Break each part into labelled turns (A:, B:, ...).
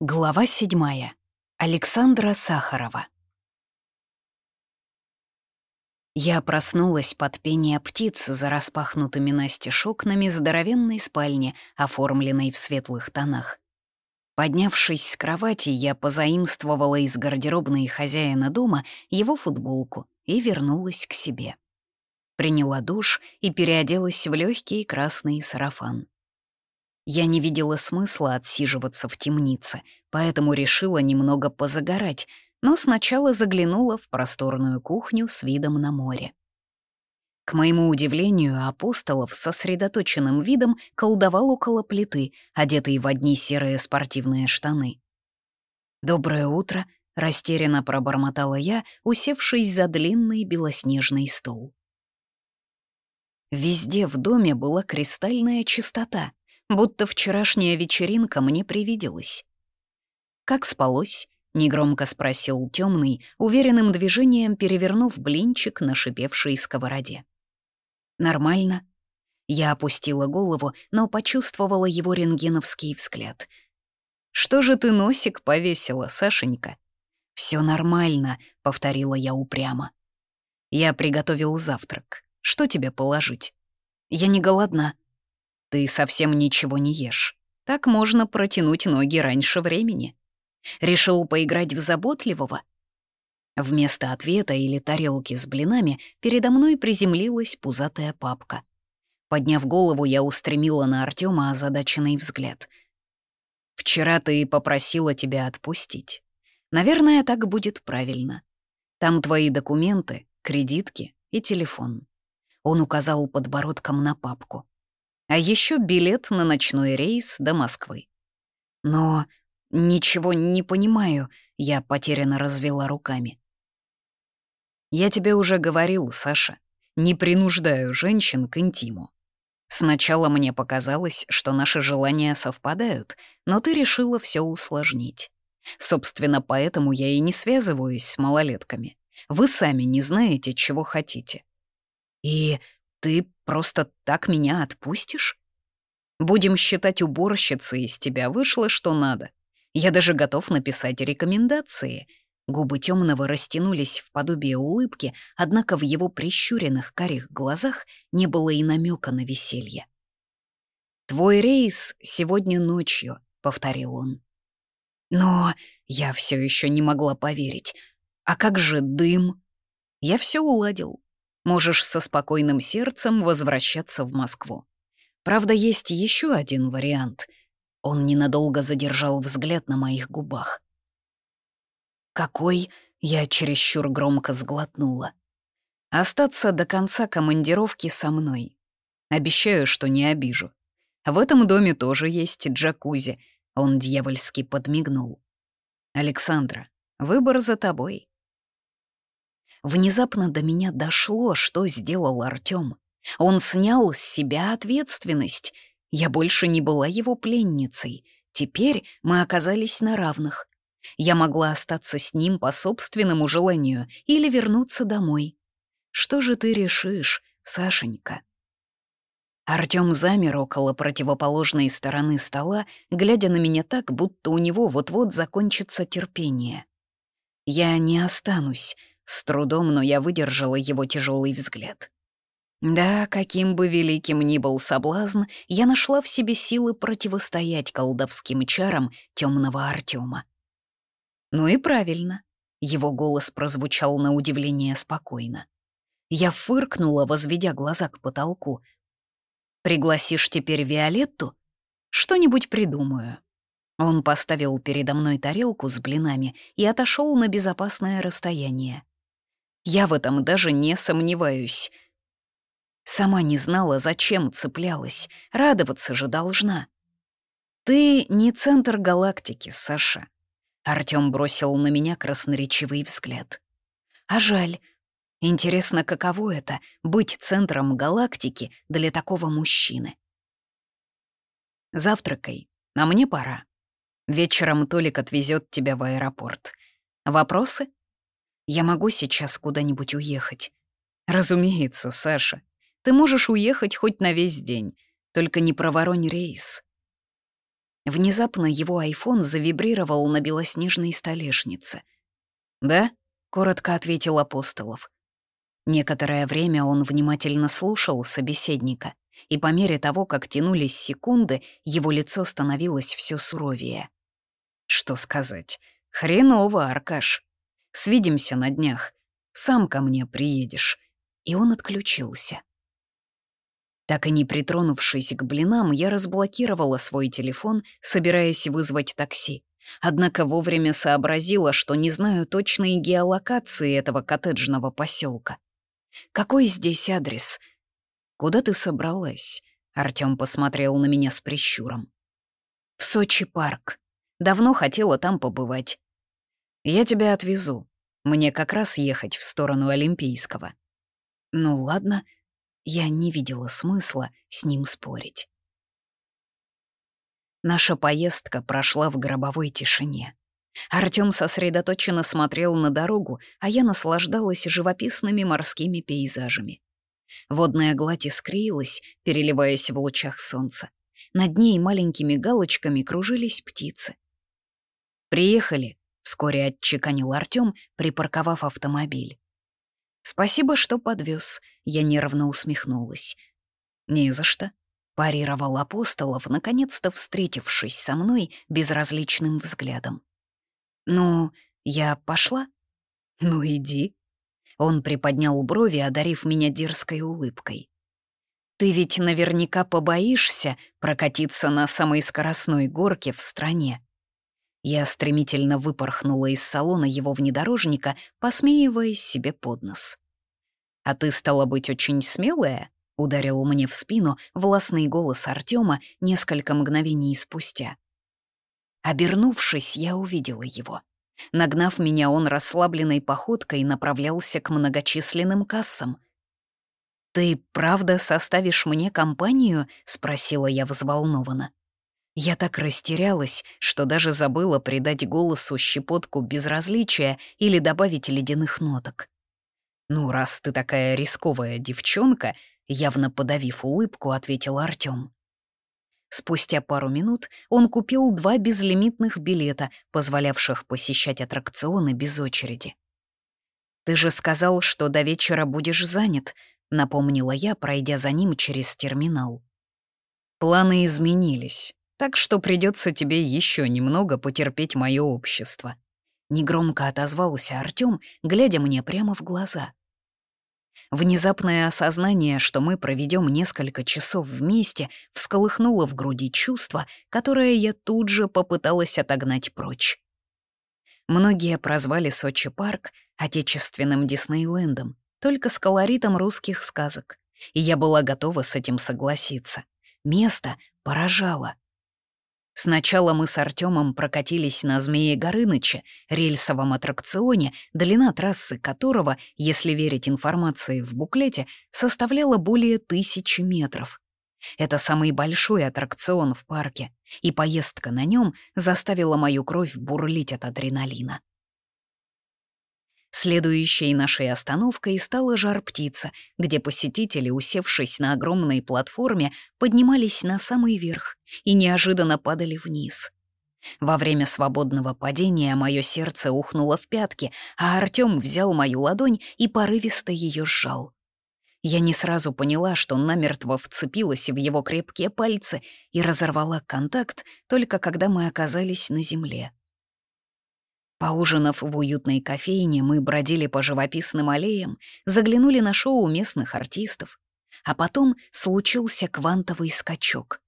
A: Глава седьмая. Александра Сахарова. Я проснулась под пение птиц за распахнутыми настежь окнами здоровенной спальни, оформленной в светлых тонах. Поднявшись с кровати, я позаимствовала из гардеробной хозяина дома его футболку и вернулась к себе. Приняла душ и переоделась в легкий красный сарафан. Я не видела смысла отсиживаться в темнице, поэтому решила немного позагорать, но сначала заглянула в просторную кухню с видом на море. К моему удивлению, Апостолов с сосредоточенным видом колдовал около плиты, одетый в одни серые спортивные штаны. «Доброе утро», — растерянно пробормотала я, усевшись за длинный белоснежный стол. Везде в доме была кристальная чистота — будто вчерашняя вечеринка мне привиделась. «Как спалось?» — негромко спросил темный, уверенным движением перевернув блинчик на шипевшей сковороде. «Нормально». Я опустила голову, но почувствовала его рентгеновский взгляд. «Что же ты носик повесила, Сашенька?» Все нормально», — повторила я упрямо. «Я приготовил завтрак. Что тебе положить?» «Я не голодна», ты совсем ничего не ешь. Так можно протянуть ноги раньше времени. Решил поиграть в заботливого? Вместо ответа или тарелки с блинами передо мной приземлилась пузатая папка. Подняв голову, я устремила на Артема озадаченный взгляд. «Вчера ты попросила тебя отпустить. Наверное, так будет правильно. Там твои документы, кредитки и телефон». Он указал подбородком на папку а еще билет на ночной рейс до Москвы. Но ничего не понимаю, я потерянно развела руками. Я тебе уже говорил, Саша, не принуждаю женщин к интиму. Сначала мне показалось, что наши желания совпадают, но ты решила все усложнить. Собственно, поэтому я и не связываюсь с малолетками. Вы сами не знаете, чего хотите. И ты просто так меня отпустишь? Будем считать уборщицей из тебя вышло, что надо. Я даже готов написать рекомендации. Губы темного растянулись в подобие улыбки, однако в его прищуренных карих глазах не было и намека на веселье. «Твой рейс сегодня ночью», — повторил он. Но я все еще не могла поверить. А как же дым? Я все уладил. Можешь со спокойным сердцем возвращаться в Москву. Правда, есть еще один вариант. Он ненадолго задержал взгляд на моих губах. «Какой?» — я чересчур громко сглотнула. «Остаться до конца командировки со мной. Обещаю, что не обижу. В этом доме тоже есть джакузи», — он дьявольски подмигнул. «Александра, выбор за тобой. Внезапно до меня дошло, что сделал Артём. Он снял с себя ответственность. Я больше не была его пленницей. Теперь мы оказались на равных. Я могла остаться с ним по собственному желанию или вернуться домой. Что же ты решишь, Сашенька? Артём замер около противоположной стороны стола, глядя на меня так, будто у него вот-вот закончится терпение. «Я не останусь», с трудом, но я выдержала его тяжелый взгляд. Да, каким бы великим ни был соблазн, я нашла в себе силы противостоять колдовским чарам темного Артема. Ну и правильно. Его голос прозвучал на удивление спокойно. Я фыркнула, возведя глаза к потолку. «Пригласишь теперь Виолетту? Что-нибудь придумаю». Он поставил передо мной тарелку с блинами и отошел на безопасное расстояние. Я в этом даже не сомневаюсь. Сама не знала, зачем цеплялась, радоваться же должна. «Ты не центр галактики, Саша», — Артём бросил на меня красноречивый взгляд. «А жаль. Интересно, каково это — быть центром галактики для такого мужчины?» «Завтракай, а мне пора. Вечером Толик отвезет тебя в аэропорт. Вопросы?» Я могу сейчас куда-нибудь уехать. Разумеется, Саша. Ты можешь уехать хоть на весь день, только не проворонь рейс. Внезапно его айфон завибрировал на белоснежной столешнице. «Да?» — коротко ответил Апостолов. Некоторое время он внимательно слушал собеседника, и по мере того, как тянулись секунды, его лицо становилось все суровее. «Что сказать? Хреново, Аркаш. Свидимся на днях. Сам ко мне приедешь». И он отключился. Так и не притронувшись к блинам, я разблокировала свой телефон, собираясь вызвать такси. Однако вовремя сообразила, что не знаю точной геолокации этого коттеджного поселка. Какой здесь адрес? Куда ты собралась? Артём посмотрел на меня с прищуром. В Сочи парк. Давно хотела там побывать. Я тебя отвезу. Мне как раз ехать в сторону Олимпийского. Ну ладно, я не видела смысла с ним спорить. Наша поездка прошла в гробовой тишине. Артём сосредоточенно смотрел на дорогу, а я наслаждалась живописными морскими пейзажами. Водная гладь искрилась, переливаясь в лучах солнца. Над ней маленькими галочками кружились птицы. «Приехали», — вскоре отчеканил Артём, припарковав автомобиль. «Спасибо, что подвез. я нервно усмехнулась. «Не за что», — парировал Апостолов, наконец-то встретившись со мной безразличным взглядом. «Ну, я пошла?» «Ну, иди». Он приподнял брови, одарив меня дерзкой улыбкой. «Ты ведь наверняка побоишься прокатиться на самой скоростной горке в стране». Я стремительно выпорхнула из салона его внедорожника, посмеиваясь себе под нос. «А ты, стала быть, очень смелая?» — ударил мне в спину властный голос Артема несколько мгновений спустя. Обернувшись, я увидела его. Нагнав меня, он расслабленной походкой направлялся к многочисленным кассам. «Ты правда составишь мне компанию?» — спросила я взволнованно. Я так растерялась, что даже забыла придать голосу щепотку безразличия или добавить ледяных ноток. «Ну, раз ты такая рисковая девчонка», — явно подавив улыбку, ответил Артём. Спустя пару минут он купил два безлимитных билета, позволявших посещать аттракционы без очереди. «Ты же сказал, что до вечера будешь занят», — напомнила я, пройдя за ним через терминал. «Планы изменились, так что придется тебе еще немного потерпеть мое общество», — негромко отозвался Артём, глядя мне прямо в глаза. Внезапное осознание, что мы проведем несколько часов вместе, всколыхнуло в груди чувство, которое я тут же попыталась отогнать прочь. Многие прозвали Сочи парк отечественным Диснейлендом, только с колоритом русских сказок. И я была готова с этим согласиться. Место поражало — Сначала мы с Артемом прокатились на Змее Горыныча, рельсовом аттракционе, длина трассы которого, если верить информации в буклете, составляла более тысячи метров. Это самый большой аттракцион в парке, и поездка на нем заставила мою кровь бурлить от адреналина. Следующей нашей остановкой стала жар-птица, где посетители, усевшись на огромной платформе, поднимались на самый верх и неожиданно падали вниз. Во время свободного падения мое сердце ухнуло в пятки, а Артём взял мою ладонь и порывисто ее сжал. Я не сразу поняла, что намертво вцепилась в его крепкие пальцы и разорвала контакт только когда мы оказались на земле. Поужинав в уютной кофейне, мы бродили по живописным аллеям, заглянули на шоу местных артистов. А потом случился квантовый скачок.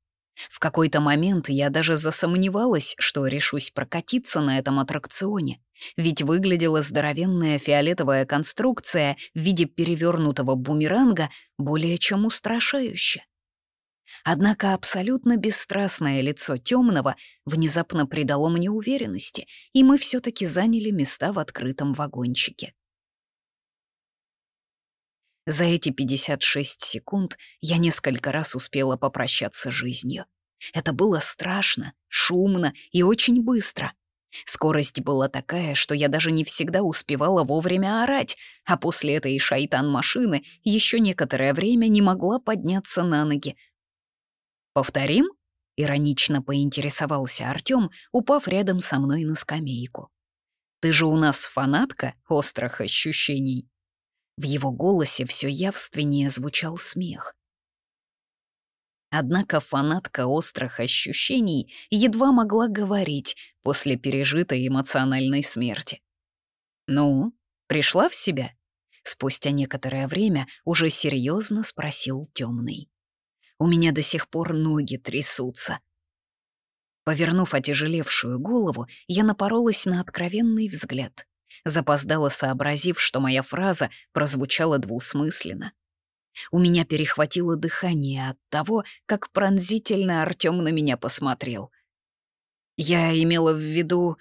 A: В какой-то момент я даже засомневалась, что решусь прокатиться на этом аттракционе, ведь выглядела здоровенная фиолетовая конструкция в виде перевернутого бумеранга более чем устрашающе. Однако абсолютно бесстрастное лицо темного внезапно придало мне уверенности, и мы все таки заняли места в открытом вагончике. За эти 56 секунд я несколько раз успела попрощаться с жизнью. Это было страшно, шумно и очень быстро. Скорость была такая, что я даже не всегда успевала вовремя орать, а после этой шайтан-машины еще некоторое время не могла подняться на ноги, «Повторим?» Иронично поинтересовался Артём, упав рядом со мной на скамейку. «Ты же у нас фанатка острых ощущений». В его голосе все явственнее звучал смех. Однако фанатка острых ощущений едва могла говорить после пережитой эмоциональной смерти. «Ну, пришла в себя?» Спустя некоторое время уже серьезно спросил темный. «У меня до сих пор ноги трясутся». Повернув отяжелевшую голову, я напоролась на откровенный взгляд. Запоздала, сообразив, что моя фраза прозвучала двусмысленно. У меня перехватило дыхание от того, как пронзительно Артём на меня посмотрел. Я имела в виду...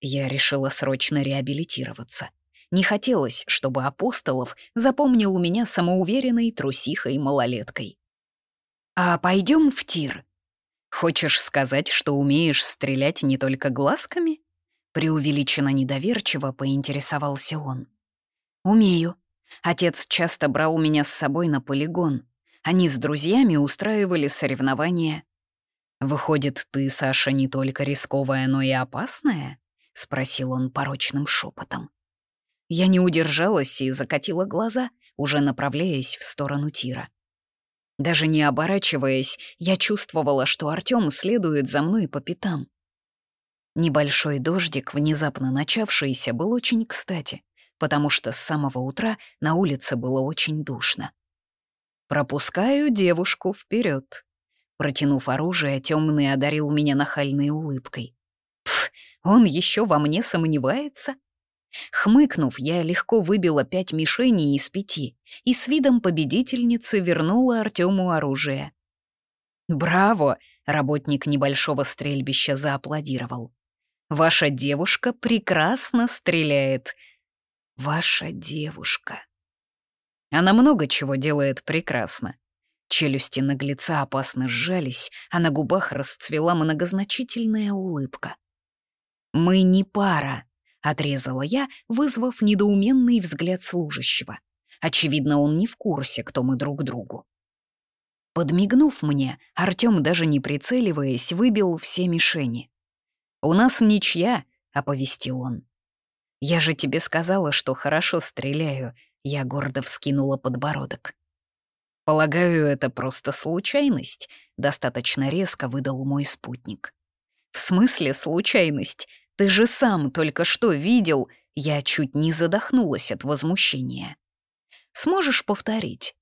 A: Я решила срочно реабилитироваться. Не хотелось, чтобы Апостолов запомнил меня самоуверенной трусихой малолеткой. «А пойдем в тир. Хочешь сказать, что умеешь стрелять не только глазками?» Преувеличенно недоверчиво поинтересовался он. «Умею. Отец часто брал меня с собой на полигон. Они с друзьями устраивали соревнования. «Выходит, ты, Саша, не только рисковая, но и опасная?» — спросил он порочным шепотом. Я не удержалась и закатила глаза, уже направляясь в сторону тира. Даже не оборачиваясь, я чувствовала, что Артём следует за мной по пятам. Небольшой дождик, внезапно начавшийся, был очень кстати, потому что с самого утра на улице было очень душно. «Пропускаю девушку вперед. Протянув оружие, темный одарил меня нахальной улыбкой. «Пф, он еще во мне сомневается?» Хмыкнув, я легко выбила пять мишеней из пяти и с видом победительницы вернула Артему оружие. «Браво!» — работник небольшого стрельбища зааплодировал. Ваша девушка прекрасно стреляет. Ваша девушка. Она много чего делает прекрасно. Челюсти наглеца опасно сжались, а на губах расцвела многозначительная улыбка. «Мы не пара», — отрезала я, вызвав недоуменный взгляд служащего. Очевидно, он не в курсе, кто мы друг другу. Подмигнув мне, Артём, даже не прицеливаясь, выбил все мишени. «У нас ничья», — оповестил он. «Я же тебе сказала, что хорошо стреляю», — я гордо вскинула подбородок. «Полагаю, это просто случайность», — достаточно резко выдал мой спутник. «В смысле случайность? Ты же сам только что видел...» Я чуть не задохнулась от возмущения. «Сможешь повторить?»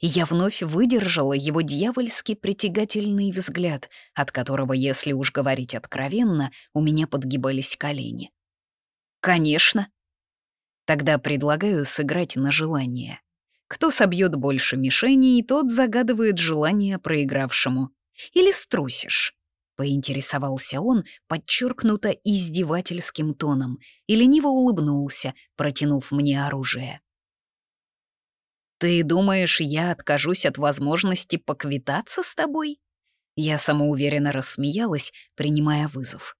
A: я вновь выдержала его дьявольски притягательный взгляд, от которого, если уж говорить откровенно, у меня подгибались колени. «Конечно». Тогда предлагаю сыграть на желание. Кто собьет больше мишеней, тот загадывает желание проигравшему. Или струсишь. Поинтересовался он подчеркнуто издевательским тоном и лениво улыбнулся, протянув мне оружие. «Ты думаешь, я откажусь от возможности поквитаться с тобой?» Я самоуверенно рассмеялась, принимая вызов.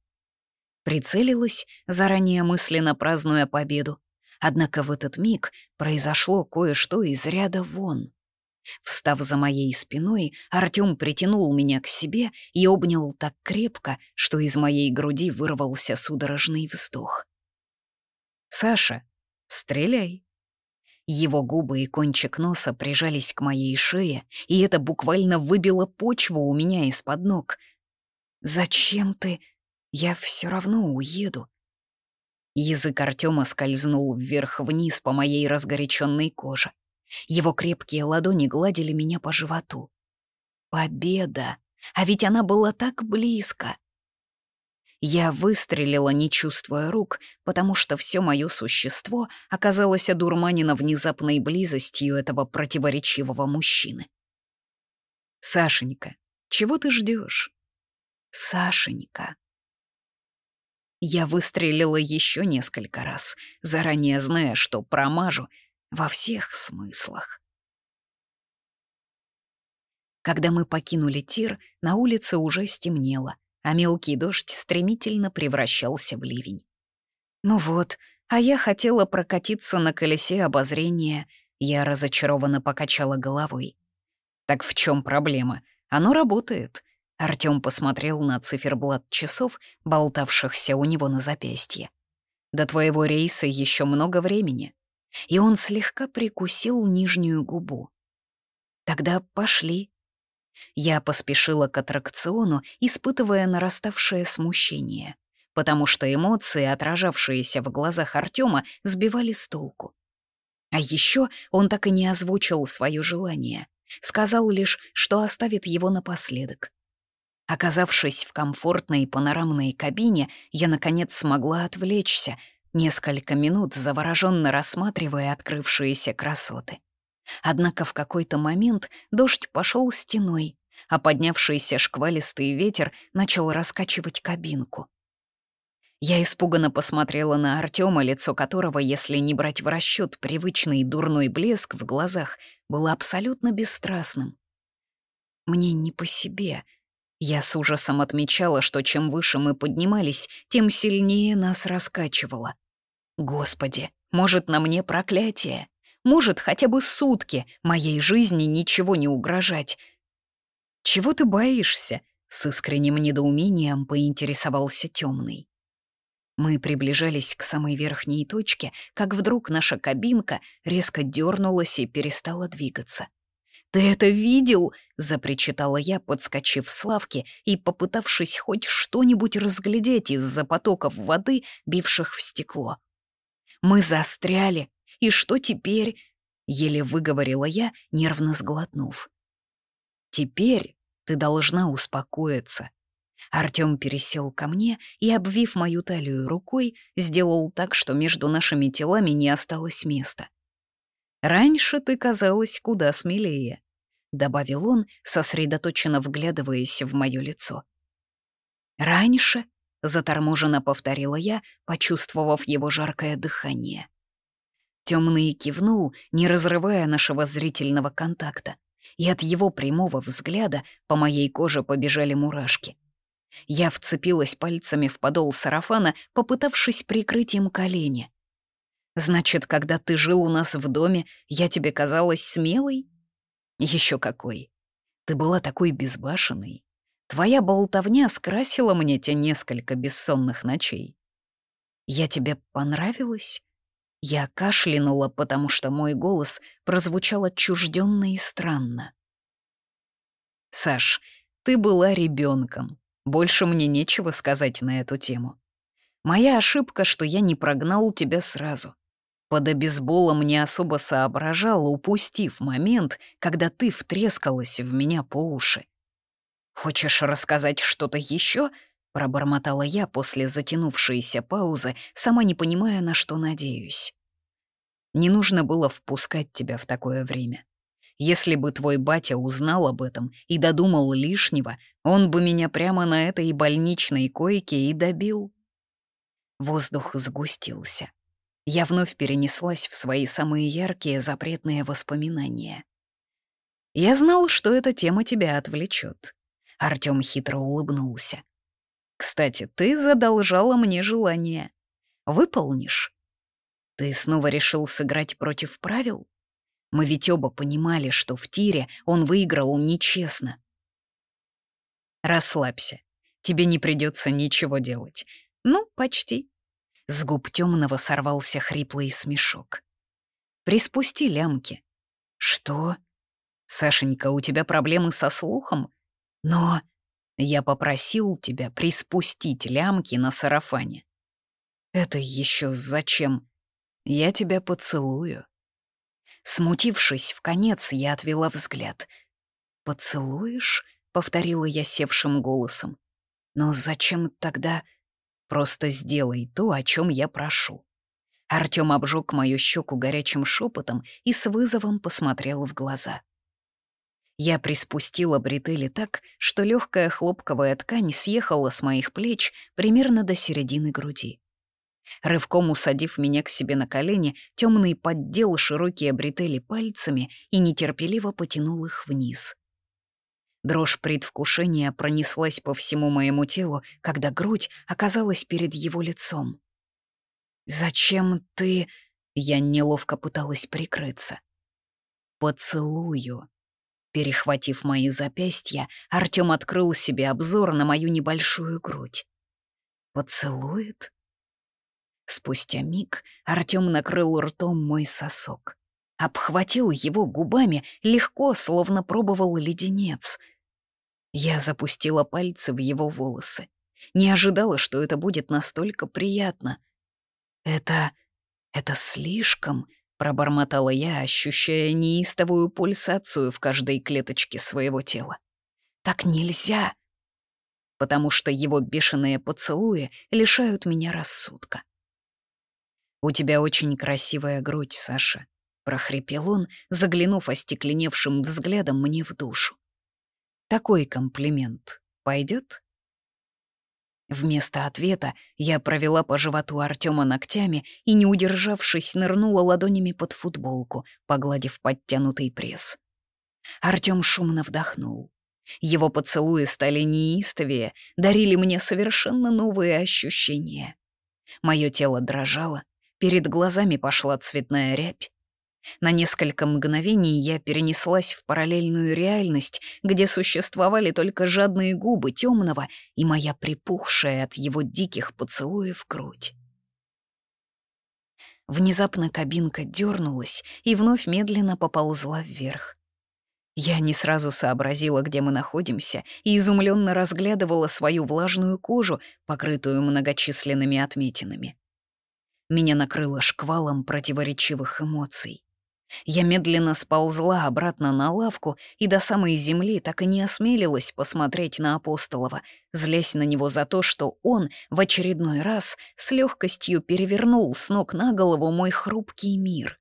A: Прицелилась, заранее мысленно празднуя победу. Однако в этот миг произошло кое-что из ряда вон. Встав за моей спиной, Артём притянул меня к себе и обнял так крепко, что из моей груди вырвался судорожный вздох. «Саша, стреляй!» Его губы и кончик носа прижались к моей шее, и это буквально выбило почву у меня из-под ног. «Зачем ты? Я все равно уеду». Язык Артема скользнул вверх-вниз по моей разгоряченной коже. Его крепкие ладони гладили меня по животу. Победа! А ведь она была так близко. Я выстрелила, не чувствуя рук, потому что все мое существо оказалось одурманено внезапной близостью этого противоречивого мужчины. «Сашенька, чего ты ждешь? «Сашенька». Я выстрелила еще несколько раз, заранее зная, что промажу во всех смыслах. Когда мы покинули тир, на улице уже стемнело — а мелкий дождь стремительно превращался в ливень. «Ну вот, а я хотела прокатиться на колесе обозрения», я разочарованно покачала головой. «Так в чем проблема? Оно работает». Артём посмотрел на циферблат часов, болтавшихся у него на запястье. «До твоего рейса еще много времени». И он слегка прикусил нижнюю губу. «Тогда пошли». Я поспешила к аттракциону, испытывая нараставшее смущение, потому что эмоции, отражавшиеся в глазах Артема, сбивали с толку. А еще он так и не озвучил свое желание. Сказал лишь, что оставит его напоследок. Оказавшись в комфортной панорамной кабине, я, наконец, смогла отвлечься, несколько минут завороженно рассматривая открывшиеся красоты. Однако в какой-то момент дождь пошел стеной, а поднявшийся шквалистый ветер начал раскачивать кабинку. Я испуганно посмотрела на Артема, лицо которого, если не брать в расчет привычный дурной блеск в глазах, было абсолютно бесстрастным. Мне не по себе. Я с ужасом отмечала, что чем выше мы поднимались, тем сильнее нас раскачивало. Господи, может, на мне проклятие? Может, хотя бы сутки моей жизни ничего не угрожать? Чего ты боишься? С искренним недоумением поинтересовался темный. Мы приближались к самой верхней точке, как вдруг наша кабинка резко дернулась и перестала двигаться. «Ты это видел?» — запричитала я, подскочив с лавки и попытавшись хоть что-нибудь разглядеть из-за потоков воды, бивших в стекло. «Мы застряли. И что теперь?» — еле выговорила я, нервно сглотнув. «Теперь ты должна успокоиться», Артём пересел ко мне и, обвив мою талию рукой, сделал так, что между нашими телами не осталось места. «Раньше ты казалась куда смелее», — добавил он, сосредоточенно вглядываясь в моё лицо. «Раньше?» — заторможенно повторила я, почувствовав его жаркое дыхание. Темный кивнул, не разрывая нашего зрительного контакта, и от его прямого взгляда по моей коже побежали мурашки. Я вцепилась пальцами в подол сарафана, попытавшись прикрыть им колени. «Значит, когда ты жил у нас в доме, я тебе казалась смелой?» Еще какой. Ты была такой безбашенной. Твоя болтовня скрасила мне те несколько бессонных ночей. Я тебе понравилась?» Я кашлянула, потому что мой голос прозвучал отчужденно и странно. «Саш, ты была ребенком. Больше мне нечего сказать на эту тему. Моя ошибка, что я не прогнал тебя сразу. Под обезболом не особо соображал, упустив момент, когда ты втрескалась в меня по уши. «Хочешь рассказать что-то еще? пробормотала я после затянувшейся паузы, сама не понимая, на что надеюсь. Не нужно было впускать тебя в такое время. Если бы твой батя узнал об этом и додумал лишнего, он бы меня прямо на этой больничной койке и добил. Воздух сгустился. Я вновь перенеслась в свои самые яркие запретные воспоминания. Я знал, что эта тема тебя отвлечет. Артём хитро улыбнулся. «Кстати, ты задолжала мне желание. Выполнишь?» «Ты снова решил сыграть против правил?» Мы ведь оба понимали, что в тире он выиграл нечестно. Расслабься. Тебе не придется ничего делать. Ну, почти. С губ темного сорвался хриплый смешок. Приспусти лямки. Что? Сашенька, у тебя проблемы со слухом? Но я попросил тебя приспустить лямки на сарафане. Это еще зачем? Я тебя поцелую. Смутившись в конец, я отвела взгляд. «Поцелуешь?» — повторила я севшим голосом. «Но зачем тогда...» «Просто сделай то, о чем я прошу». Артём обжег мою щеку горячим шепотом и с вызовом посмотрел в глаза. Я приспустила бретели так, что легкая хлопковая ткань съехала с моих плеч примерно до середины груди. Рывком усадив меня к себе на колени, темный поддел широкие бретели пальцами и нетерпеливо потянул их вниз. Дрожь предвкушения пронеслась по всему моему телу, когда грудь оказалась перед его лицом. «Зачем ты...» — я неловко пыталась прикрыться. «Поцелую». Перехватив мои запястья, Артём открыл себе обзор на мою небольшую грудь. Поцелует? Спустя миг Артём накрыл ртом мой сосок. Обхватил его губами, легко, словно пробовал леденец. Я запустила пальцы в его волосы. Не ожидала, что это будет настолько приятно. «Это... это слишком...» — пробормотала я, ощущая неистовую пульсацию в каждой клеточке своего тела. «Так нельзя!» Потому что его бешеные поцелуи лишают меня рассудка. «У тебя очень красивая грудь, Саша», — прохрипел он, заглянув остекленевшим взглядом мне в душу. «Такой комплимент пойдет? Вместо ответа я провела по животу Артема ногтями и, не удержавшись, нырнула ладонями под футболку, погладив подтянутый пресс. Артем шумно вдохнул. Его поцелуи стали неистовее, дарили мне совершенно новые ощущения. Мое тело дрожало, перед глазами пошла цветная рябь. На несколько мгновений я перенеслась в параллельную реальность, где существовали только жадные губы темного и моя припухшая от его диких поцелуев грудь. Внезапно кабинка дернулась и вновь медленно поползла вверх. Я не сразу сообразила, где мы находимся, и изумленно разглядывала свою влажную кожу, покрытую многочисленными отметинами. Меня накрыло шквалом противоречивых эмоций. Я медленно сползла обратно на лавку и до самой земли так и не осмелилась посмотреть на Апостолова, злясь на него за то, что он в очередной раз с легкостью перевернул с ног на голову мой хрупкий мир.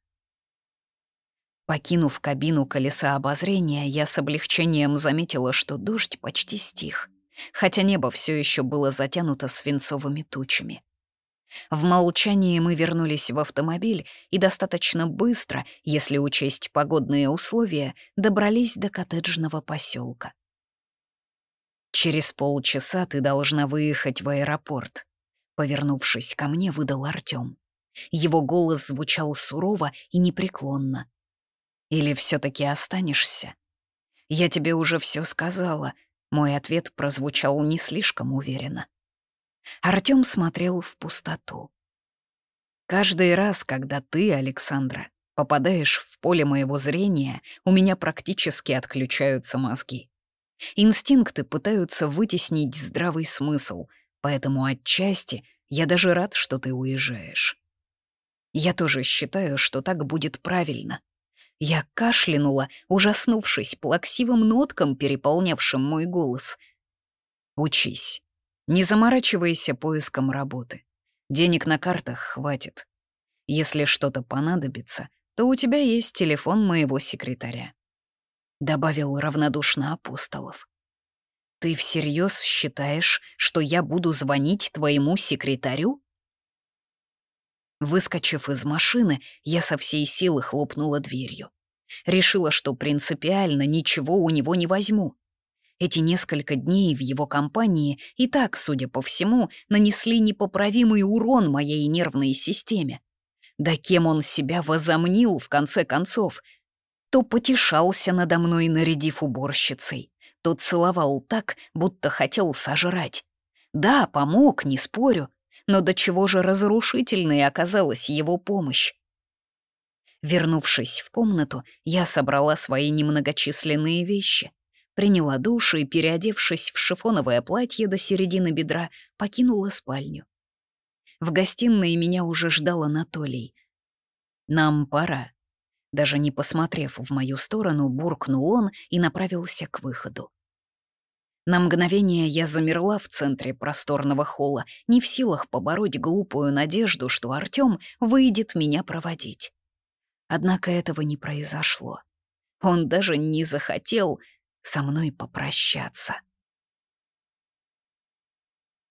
A: Покинув кабину колеса обозрения, я с облегчением заметила, что дождь почти стих, хотя небо все еще было затянуто свинцовыми тучами. В молчании мы вернулись в автомобиль и достаточно быстро, если учесть погодные условия, добрались до коттеджного поселка. «Через полчаса ты должна выехать в аэропорт», — повернувшись ко мне, выдал Артём. Его голос звучал сурово и непреклонно. «Или все таки останешься?» «Я тебе уже все сказала», — мой ответ прозвучал не слишком уверенно. Артём смотрел в пустоту. «Каждый раз, когда ты, Александра, попадаешь в поле моего зрения, у меня практически отключаются мозги. Инстинкты пытаются вытеснить здравый смысл, поэтому отчасти я даже рад, что ты уезжаешь. Я тоже считаю, что так будет правильно. Я кашлянула, ужаснувшись плаксивым ноткам, переполнявшим мой голос. Учись. Не заморачивайся поиском работы. Денег на картах хватит. Если что-то понадобится, то у тебя есть телефон моего секретаря. Добавил равнодушно Апостолов. Ты всерьез считаешь, что я буду звонить твоему секретарю? Выскочив из машины, я со всей силы хлопнула дверью. Решила, что принципиально ничего у него не возьму. Эти несколько дней в его компании и так, судя по всему, нанесли непоправимый урон моей нервной системе. Да кем он себя возомнил, в конце концов? То потешался надо мной, нарядив уборщицей, то целовал так, будто хотел сожрать. Да, помог, не спорю, но до чего же разрушительной оказалась его помощь. Вернувшись в комнату, я собрала свои немногочисленные вещи — приняла душ и, переодевшись в шифоновое платье до середины бедра, покинула спальню. В гостиной меня уже ждал Анатолий. «Нам пора». Даже не посмотрев в мою сторону, буркнул он и направился к выходу. На мгновение я замерла в центре просторного холла, не в силах побороть глупую надежду, что Артём выйдет меня проводить. Однако этого не произошло. Он даже не захотел со мной попрощаться.